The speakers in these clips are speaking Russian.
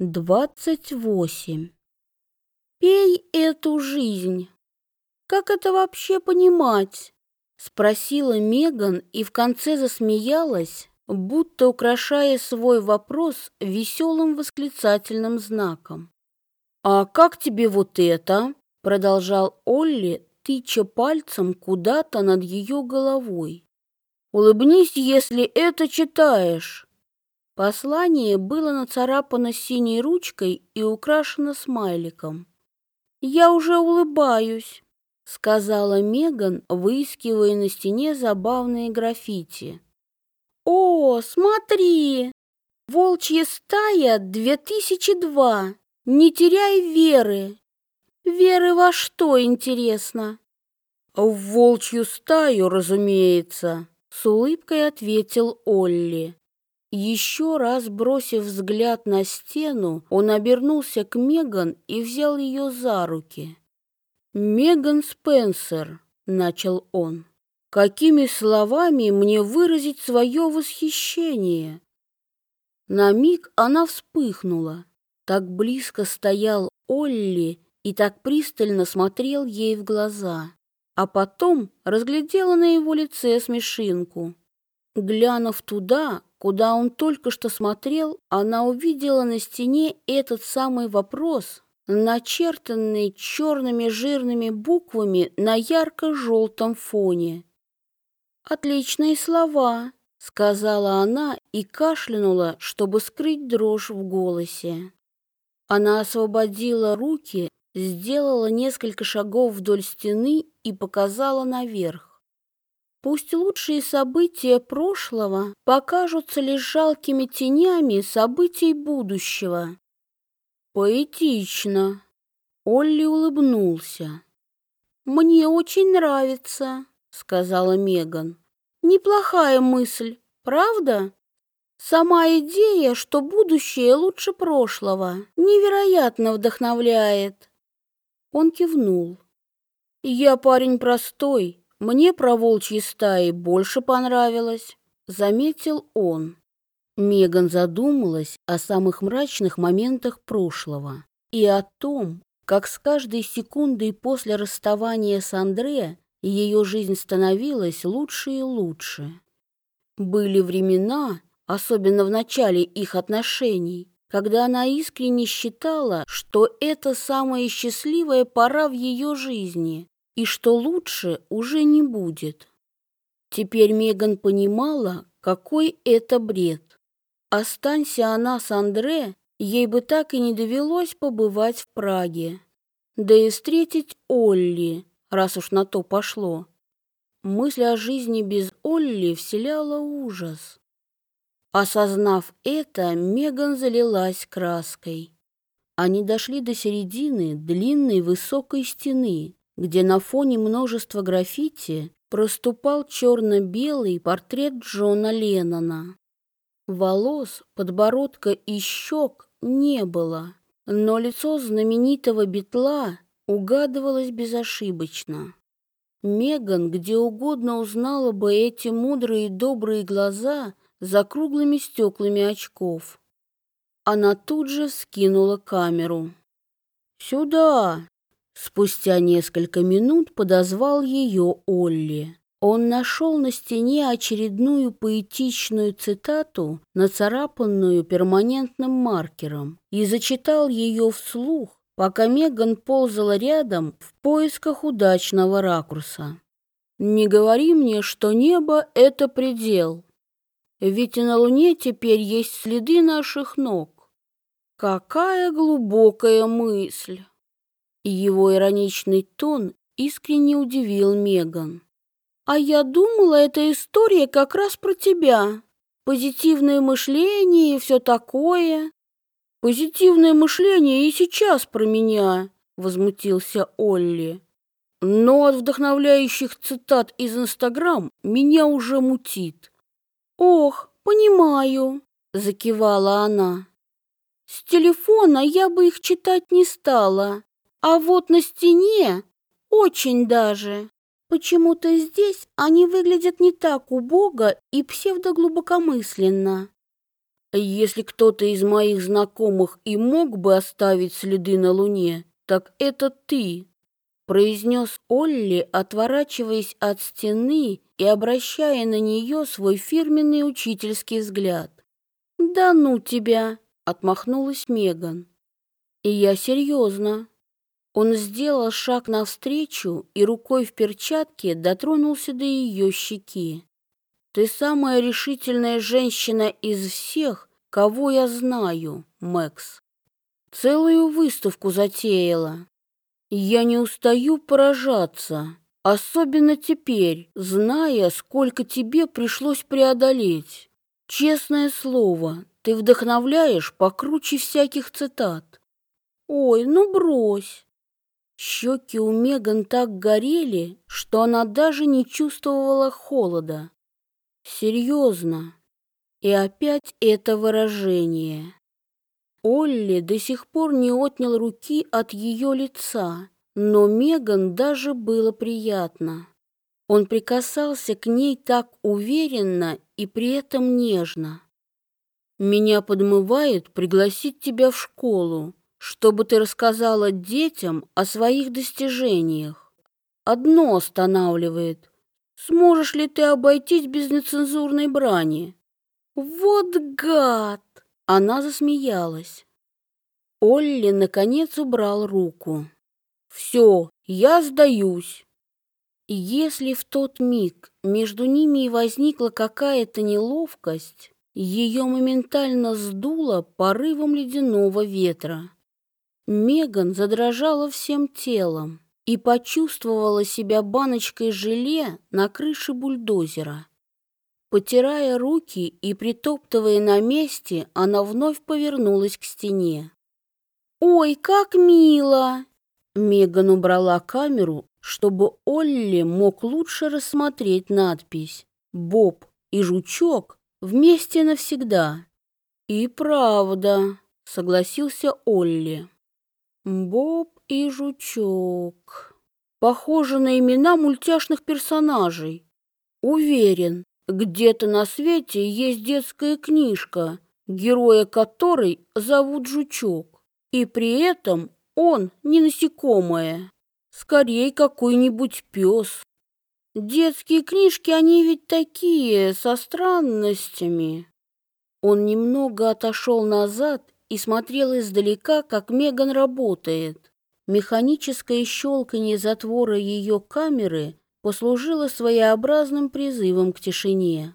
Двадцать восемь. Пей эту жизнь. Как это вообще понимать? Спросила Меган и в конце засмеялась, будто украшая свой вопрос веселым восклицательным знаком. «А как тебе вот это?» — продолжал Олли, тыча пальцем куда-то над ее головой. «Улыбнись, если это читаешь!» Послание было нацарапано синей ручкой и украшено смайликом. «Я уже улыбаюсь», — сказала Меган, выискивая на стене забавные граффити. «О, смотри! Волчья стая 2002! Не теряй веры!» «Веры во что, интересно?» «В волчью стаю, разумеется», — с улыбкой ответил Олли. Еще раз бросив взгляд на стену, он обернулся к Меган и взял ее за руки. «Меган Спенсер», — начал он, — «какими словами мне выразить свое восхищение?» На миг она вспыхнула. Так близко стоял Олли и так пристально смотрел ей в глаза, а потом разглядела на его лице смешинку. Глянув туда, куда он только что смотрел, она увидела на стене этот самый вопрос, начертанный черными жирными буквами на ярко-желтом фоне. «Отличные слова», — сказала она и кашлянула, чтобы скрыть дрожь в голосе. Она освободила руки, сделала несколько шагов вдоль стены и показала наверх. Пусть лучшие события прошлого покажутся лишь жалкими тенями событий будущего. Поэтично. Олли улыбнулся. Мне очень нравится, сказала Меган. Неплохая мысль, правда? Сама идея, что будущее лучше прошлого, невероятно вдохновляет. Он кивнул. Я парень простой, мне про волчьи стаи больше понравилось, заметил он. Меган задумалась о самых мрачных моментах прошлого и о том, как с каждой секундой после расставания с Андре ее жизнь становилась лучше и лучше. Были времена, особенно в начале их отношений, когда она искренне считала, что это самая счастливая пора в ее жизни, и что лучше уже не будет. Теперь Меган понимала, какой это бред. Останься она с Андре, ей бы так и не довелось побывать в Праге. Да и встретить Олли, раз уж на то пошло. Мысль о жизни без Олли вселяла ужас. Осознав это, Меган залилась краской. Они дошли до середины длинной высокой стены, где на фоне множества граффити проступал черно-белый портрет Джона Леннона. Волос, подбородка и щек не было, но лицо знаменитого битла угадывалось безошибочно. Меган где угодно узнала бы эти мудрые и добрые глаза за круглыми стеклами очков. Она тут же вскинула камеру. «Сюда!» Спустя несколько минут подозвал ее Олли. Он нашел на стене очередную поэтичную цитату, нацарапанную перманентным маркером, и зачитал ее вслух, пока Меган ползала рядом в поисках удачного ракурса. «Не говори мне, что небо — это предел, ведь и на Луне теперь есть следы наших ног. Какая глубокая мысль!» Его ироничный тон искренне удивил Меган. «А я думала, эта история как раз про тебя. Позитивное мышление и все такое». «Позитивное мышление и сейчас про меня», — возмутился Олли. «Но от вдохновляющих цитат из Инстаграм меня уже мутит». «Ох, понимаю», — закивала она. «С телефона я бы их читать не стала, а вот на стене очень даже. Почему-то здесь они выглядят не так убого и псевдоглубокомысленно. Если кто-то из моих знакомых и мог бы оставить следы на Луне, так это ты, произнес Олли, отворачиваясь от стены и обращая на нее свой фирменный учительский взгляд. «Да ну тебя!» — отмахнулась Меган. «И я серьезно». Он сделал шаг навстречу и рукой в перчатке дотронулся до ее щеки. Ты самая решительная женщина из всех, кого я знаю, Мэкс. Целую выставку затеяла. Я не устаю поражаться, особенно теперь, зная, сколько тебе пришлось преодолеть. Честное слово, ты вдохновляешь покруче всяких цитат. Ой, ну брось. Щеки у Меган так горели, что она даже не чувствовала холода. Серьезно. И опять это выражение. Олли до сих пор не отнял руки от ее лица, но Меган даже было приятно. Он прикасался к ней так уверенно и при этом нежно. «Меня подмывает пригласить тебя в школу, чтобы ты рассказала детям о своих достижениях. Одно останавливает. Сможешь ли ты обойтись без нецензурной брани? Вот гад! Она засмеялась. Олли наконец убрал руку. Все, я сдаюсь. Если в тот миг между ними и возникла какая-то неловкость, ее моментально сдуло порывом ледяного ветра. Меган задрожала всем телом и почувствовала себя баночкой желе на крыше бульдозера. Потирая руки и притоптывая на месте, она вновь повернулась к стене. «Ой, как мило!» Меган убрала камеру, чтобы Олли мог лучше рассмотреть надпись «Боб и жучок вместе навсегда». «И правда», — согласился Олли. Боб и Жучок. Похожи на имена мультяшных персонажей. Уверен, где-то на свете есть детская книжка, героя которой зовут Жучок. И при этом он не насекомое, скорее какой-нибудь пес. Детские книжки, они ведь такие, со странностями. Он немного отошел назад и смотрел издалека, как Меган работает. Механическое щелканье затвора ее камеры послужило своеобразным призывом к тишине.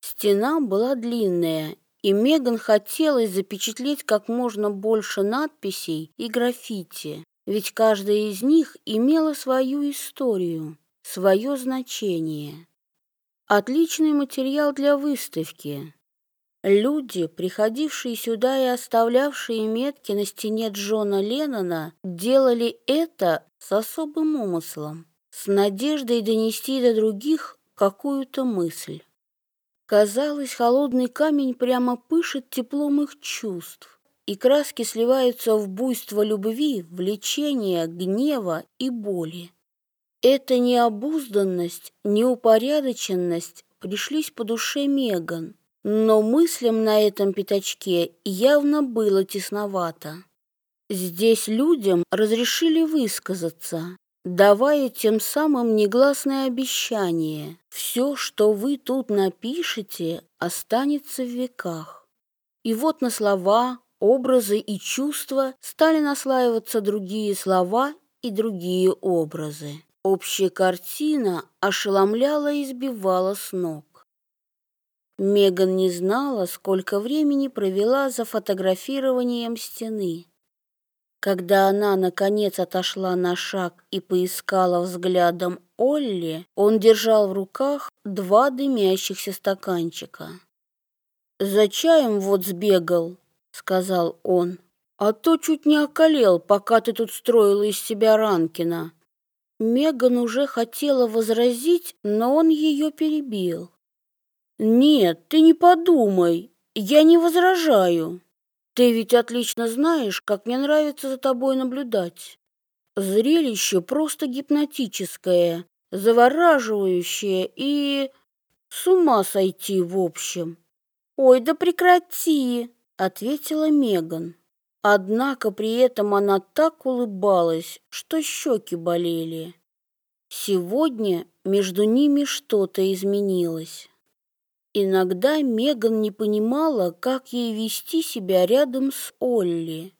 Стена была длинная, и Меган хотелось запечатлеть как можно больше надписей и граффити, ведь каждая из них имела свою историю, свое значение. Отличный материал для выставки. Люди, приходившие сюда и оставлявшие метки на стене Джона Леннона, делали это с особым умыслом, с надеждой донести до других какую-то мысль. Казалось, холодный камень прямо пышет теплом их чувств, и краски сливаются в буйство любви, влечения, гнева и боли. Эта необузданность, неупорядоченность пришлись по душе Меган, но мыслям на этом пятачке явно было тесновато. Здесь людям разрешили высказаться, давая тем самым негласное обещание. Все, что вы тут напишете, останется в веках. И вот на слова, образы и чувства стали наслаиваться другие слова и другие образы. Общая картина ошеломляла и сбивала с ног. Меган не знала, сколько времени провела за фотографированием стены. Когда она, наконец, отошла на шаг и поискала взглядом Олли, он держал в руках два дымящихся стаканчика. «За чаем вот сбегал», — сказал он, «а то чуть не околел, пока ты тут строила из себя Ранкина». Меган уже хотела возразить, но он ее перебил. Нет, ты не подумай, я не возражаю. Ты ведь отлично знаешь, как мне нравится за тобой наблюдать. Зрелище просто гипнотическое, завораживающее и с ума сойти в общем. «Ой, да прекрати!» — ответила Меган. Однако при этом она так улыбалась, что щеки болели. Сегодня между ними что-то изменилось. Иногда Меган не понимала, как ей вести себя рядом с Олли.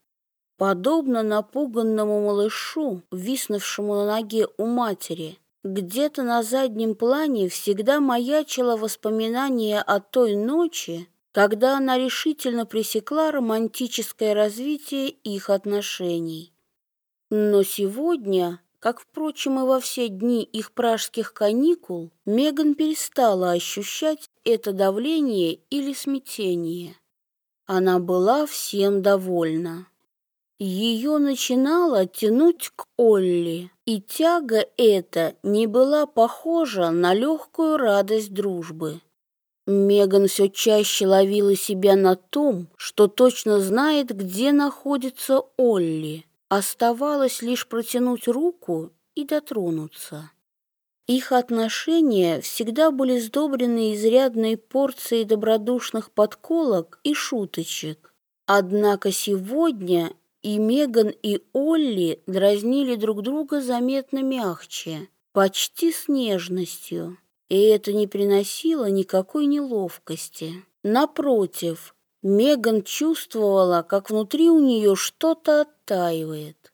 Подобно напуганному малышу, виснувшему на ноге у матери, где-то на заднем плане всегда маячило воспоминание о той ночи, когда она решительно пресекла романтическое развитие их отношений. Но сегодня, как, впрочем, и во все дни их пражских каникул, Меган перестала ощущать это давление или смятение. Она была всем довольна. Ее начинало тянуть к Олли, и тяга эта не была похожа на легкую радость дружбы. Меган все чаще ловила себя на том, что точно знает, где находится Олли. Оставалось лишь протянуть руку и дотронуться. Их отношения всегда были сдобрены изрядной порцией добродушных подколок и шуточек. Однако сегодня и Меган, и Олли дразнили друг друга заметно мягче, почти с нежностью, и это не приносило никакой неловкости. Напротив, Меган чувствовала, как внутри у нее что-то оттаивает.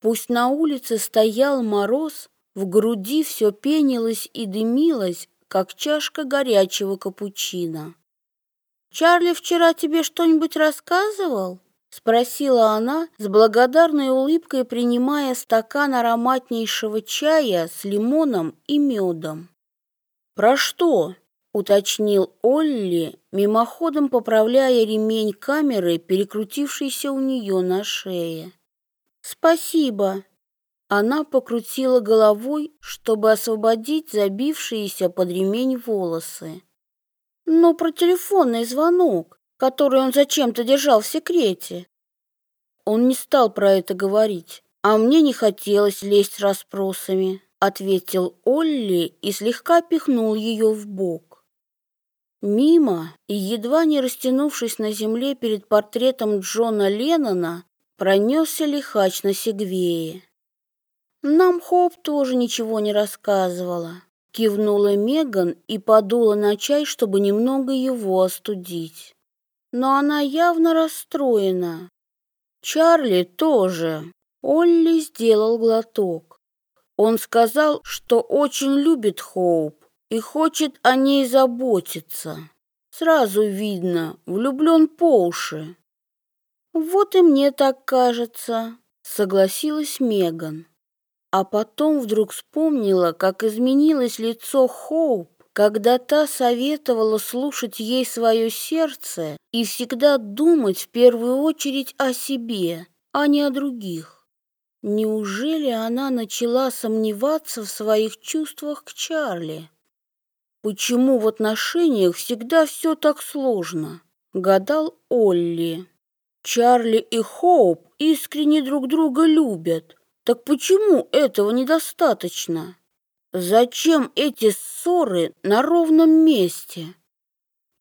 Пусть на улице стоял мороз, в груди все пенилось и дымилось, как чашка горячего капучино. «Чарли вчера тебе что-нибудь рассказывал?» Спросила она с благодарной улыбкой, принимая стакан ароматнейшего чая с лимоном и медом. «Про что?» — уточнил Олли, мимоходом поправляя ремень камеры, перекрутившийся у нее на шее. «Спасибо». Она покрутила головой, чтобы освободить забившиеся под ремень волосы. «Но про телефонный звонок который он зачем-то держал в секрете. Он не стал про это говорить, а мне не хотелось лезть расспросами, ответил Олли и слегка пихнул ее в бок. Мимо и едва не растянувшись на земле перед портретом Джона Леннона, пронесся лихач на сегвее. Нам Хоп тоже ничего не рассказывала. Кивнула Меган и подула на чай, чтобы немного его остудить но она явно расстроена. Чарли тоже. Олли сделал глоток. Он сказал, что очень любит Хоуп и хочет о ней заботиться. Сразу видно, влюблен по уши. Вот и мне так кажется, согласилась Меган. А потом вдруг вспомнила, как изменилось лицо Хоуп когда та советовала слушать ей свое сердце и всегда думать в первую очередь о себе, а не о других. Неужели она начала сомневаться в своих чувствах к Чарли? Почему в отношениях всегда все так сложно? Гадал Олли. Чарли и Хоуп искренне друг друга любят. Так почему этого недостаточно? Зачем эти ссоры на ровном месте?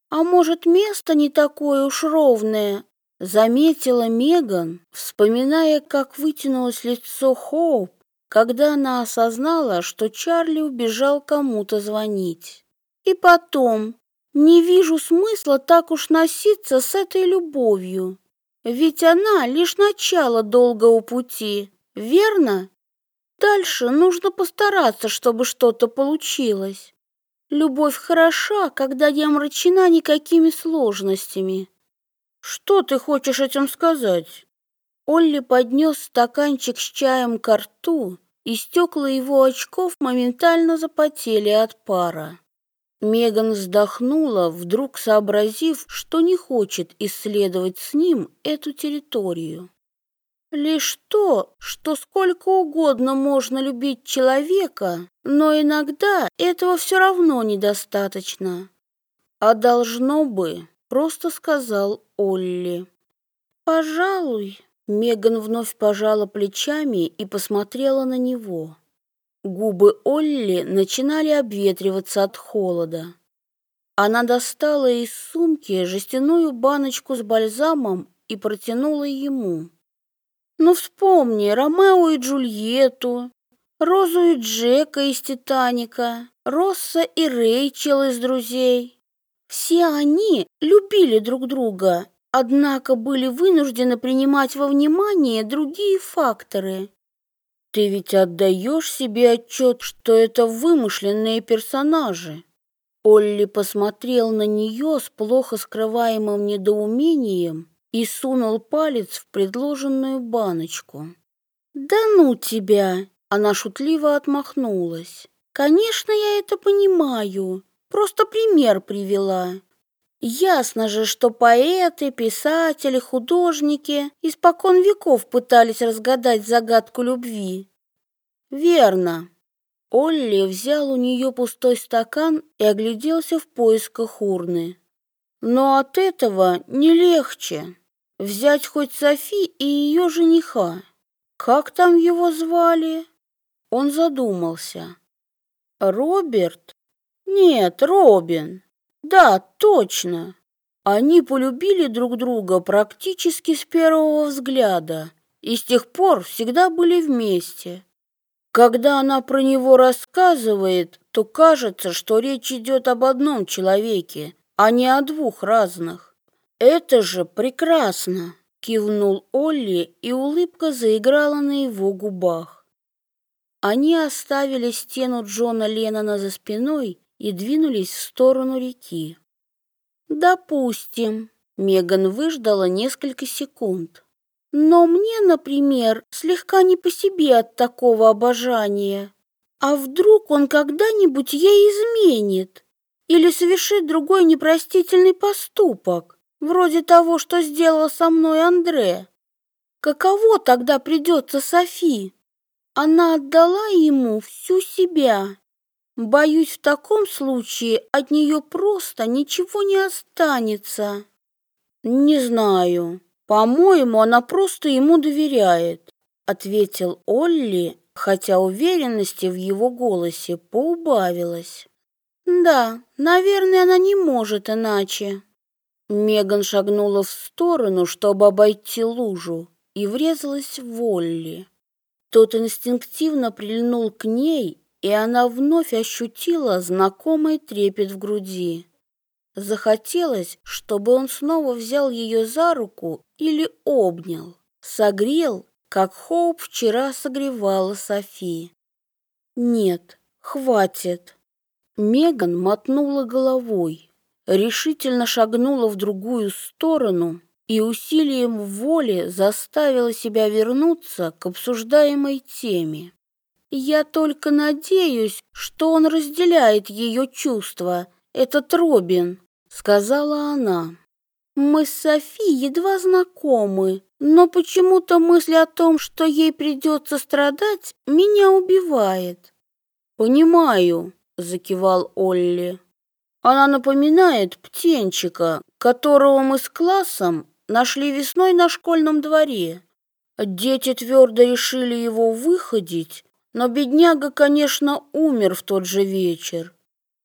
А может, место не такое уж ровное, заметила Меган, вспоминая, как вытянулось лицо Хоуп, когда она осознала, что Чарли убежал кому-то звонить. И потом, не вижу смысла так уж носиться с этой любовью. Ведь она лишь начало долгого пути, верно? Дальше нужно постараться, чтобы что-то получилось. Любовь хороша, когда не омрачена никакими сложностями. Что ты хочешь этим сказать? Олли поднес стаканчик с чаем к рту, и стекла его очков моментально запотели от пара. Меган вздохнула, вдруг сообразив, что не хочет исследовать с ним эту территорию. Лишь то, что сколько угодно можно любить человека, но иногда этого все равно недостаточно. А должно бы, просто сказал Олли. Пожалуй, Меган вновь пожала плечами и посмотрела на него. Губы Олли начинали обветриваться от холода. Она достала из сумки жестяную баночку с бальзамом и протянула ему. «Ну вспомни Ромео и Джульетту, Розу и Джека из «Титаника», Росса и Рэйчел из «Друзей». Все они любили друг друга, однако были вынуждены принимать во внимание другие факторы. Ты ведь отдаешь себе отчет, что это вымышленные персонажи. Олли посмотрел на нее с плохо скрываемым недоумением и сунул палец в предложенную баночку. «Да ну тебя!» — она шутливо отмахнулась. «Конечно, я это понимаю. Просто пример привела. Ясно же, что поэты, писатели, художники испокон веков пытались разгадать загадку любви. Верно. Олли взял у нее пустой стакан и огляделся в поисках урны. Но от этого не легче. Взять хоть Софи и ее жениха. Как там его звали? Он задумался. Роберт? Нет, Робин. Да, точно. Они полюбили друг друга практически с первого взгляда и с тех пор всегда были вместе. Когда она про него рассказывает, то кажется, что речь идет об одном человеке, а не о двух разных. Это же прекрасно, кивнул Олли, и улыбка заиграла на его губах. Они оставили стену Джона Леннона за спиной и двинулись в сторону реки. Допустим, Меган выждала несколько секунд. Но мне, например, слегка не по себе от такого обожания. А вдруг он когда-нибудь ей изменит или совершит другой непростительный поступок, вроде того, что сделал со мной Андре? Каково тогда придется Софи? Она отдала ему всю себя. Боюсь, в таком случае от нее просто ничего не останется. Не знаю. По-моему, она просто ему доверяет, ответил Олли, хотя уверенности в его голосе поубавилось. Да, наверное, она не может иначе. Меган шагнула в сторону, чтобы обойти лужу, и врезалась в Олли. Тот инстинктивно прильнул к ней и она вновь ощутила знакомый трепет в груди. Захотелось, чтобы он снова взял ее за руку или обнял, согрел, как Хоуп вчера согревала Софи. Нет, хватит. Меган мотнула головой, решительно шагнула в другую сторону и усилием воли заставила себя вернуться к обсуждаемой теме. Я только надеюсь, что он разделяет ее чувства, этот Робин, сказала она. Мы с Софи едва знакомы, но почему-то мысль о том, что ей придется страдать, меня убивает. Понимаю, закивал Олли. Она напоминает птенчика, которого мы с классом нашли весной на школьном дворе. Дети твердо решили его выходить, но бедняга, конечно, умер в тот же вечер.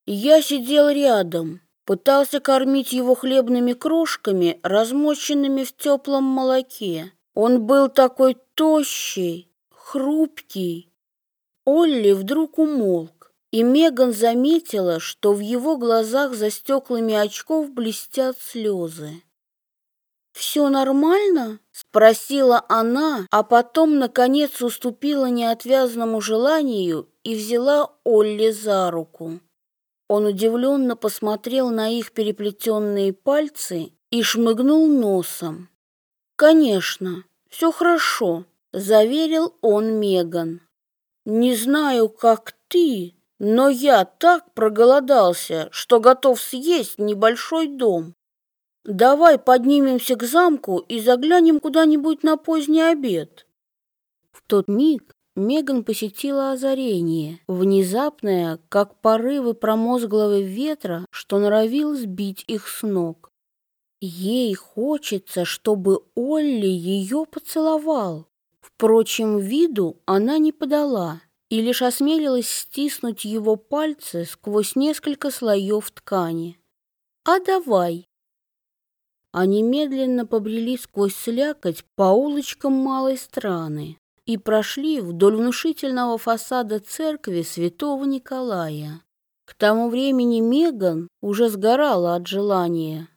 Я сидел рядом, пытался кормить его хлебными крошками, размоченными в теплом молоке. Он был такой тощий, хрупкий. Олли вдруг умолк, и Меган заметила, что в его глазах за стеклами очков блестят слезы. «Все нормально?» — спросила она, а потом, наконец, уступила неотвязному желанию и взяла Олли за руку. Он удивленно посмотрел на их переплетенные пальцы и шмыгнул носом. «Конечно, все хорошо», — заверил он Меган. «Не знаю, как ты, но я так проголодался, что готов съесть небольшой дом. Давай поднимемся к замку и заглянем куда-нибудь на поздний обед. В тот миг Меган посетила озарение, внезапное, как порывы промозглого ветра, что норовил сбить их с ног. Ей хочется, чтобы Олли ее поцеловал. Впрочем, виду она не подала и лишь осмелилась стиснуть его пальцы сквозь несколько слоев ткани. А давай. Они медленно побрели сквозь слякоть по улочкам малой страны и прошли вдоль внушительного фасада церкви святого Николая. К тому времени Меган уже сгорала от желания.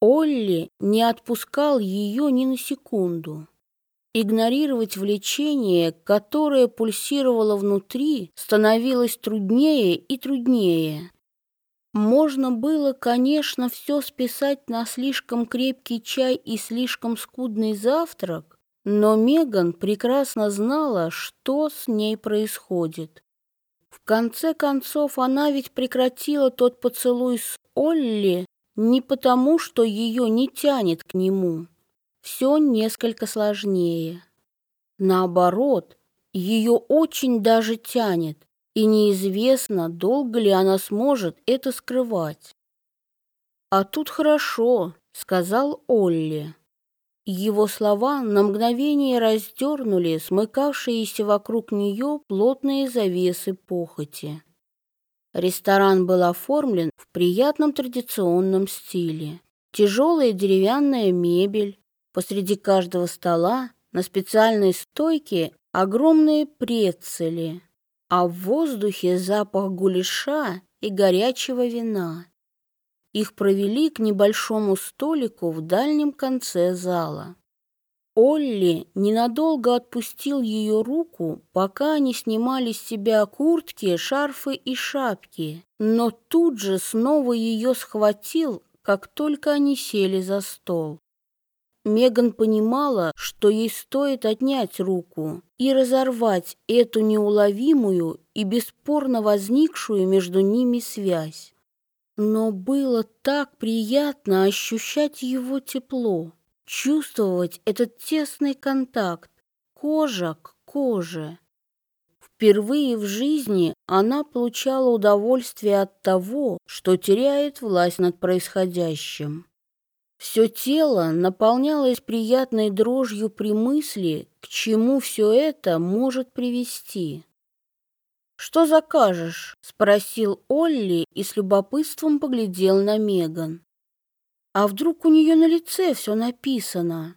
Олли не отпускал ее ни на секунду. Игнорировать влечение, которое пульсировало внутри, становилось труднее и труднее. Можно было, конечно, все списать на слишком крепкий чай и слишком скудный завтрак, но Меган прекрасно знала, что с ней происходит. В конце концов, она ведь прекратила тот поцелуй с Олли не потому, что ее не тянет к нему. Все несколько сложнее. Наоборот, ее очень даже тянет, и неизвестно, долго ли она сможет это скрывать. «А тут хорошо», — сказал Олли. Его слова на мгновение раздернули смыкавшиеся вокруг нее плотные завесы похоти. Ресторан был оформлен в приятном традиционном стиле. Тяжелая деревянная мебель, посреди каждого стола на специальной стойке огромные прецели, а в воздухе запах гуляша и горячего вина. Их провели к небольшому столику в дальнем конце зала. Олли ненадолго отпустил ее руку, пока они снимали с себя куртки, шарфы и шапки, но тут же снова ее схватил, как только они сели за стол. Меган понимала, что ей стоит отнять руку и разорвать эту неуловимую и бесспорно возникшую между ними связь. Но было так приятно ощущать его тепло, чувствовать этот тесный контакт, кожа к коже. Впервые в жизни она получала удовольствие от того, что теряет власть над происходящим. Все тело наполнялось приятной дрожью при мысли, к чему все это может привести. «Что закажешь?» — спросил Олли и с любопытством поглядел на Меган. «А вдруг у нее на лице все написано?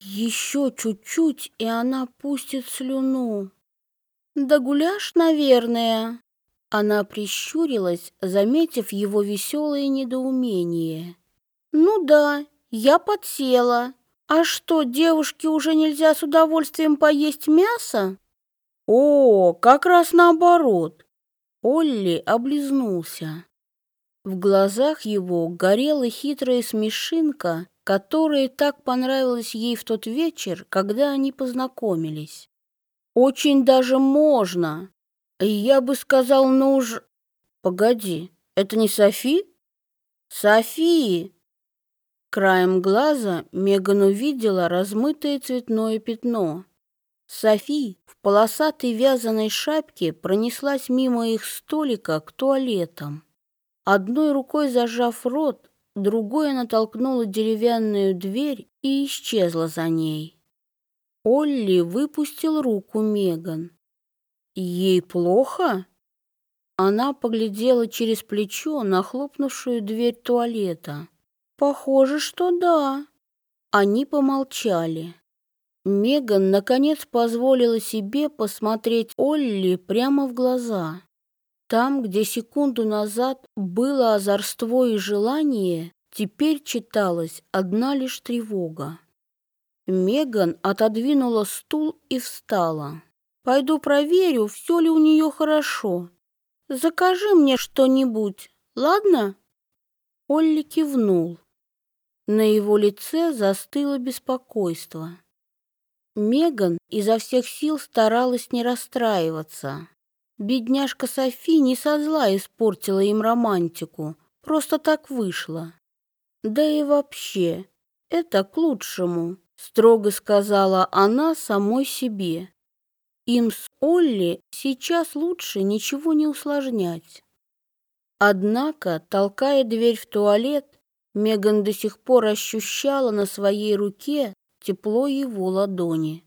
Еще чуть-чуть, и она пустит слюну». «Да гуляш, наверное». Она прищурилась, заметив его веселое недоумение. «Ну да, я подсела. А что, девушке уже нельзя с удовольствием поесть мясо?» О, как раз наоборот. Олли облизнулся. В глазах его горела хитрая смешинка, которая так понравилась ей в тот вечер, когда они познакомились. Очень даже можно. Я бы сказал, ну уж... Погоди, это не Софи? Софи! Краем глаза Меган увидела размытое цветное пятно. Софи в полосатой вязаной шапке пронеслась мимо их столика к туалетам. Одной рукой зажав рот, другой она толкнула деревянную дверь и исчезла за ней. Олли выпустил руку Меган. «Ей плохо?» Она поглядела через плечо на хлопнувшую дверь туалета. «Похоже, что да». Они помолчали. Меган наконец позволила себе посмотреть Олли прямо в глаза. Там, где секунду назад было озорство и желание, теперь читалась одна лишь тревога. Меган отодвинула стул и встала. «Пойду проверю, все ли у нее хорошо. Закажи мне что-нибудь, ладно?» Олли кивнул. На его лице застыло беспокойство. Меган изо всех сил старалась не расстраиваться. Бедняжка Софи не со зла испортила им романтику, просто так вышло. Да и вообще, это к лучшему, строго сказала она самой себе. Им с Олли сейчас лучше ничего не усложнять. Однако, толкая дверь в туалет, Меган до сих пор ощущала на своей руке тепло его ладони.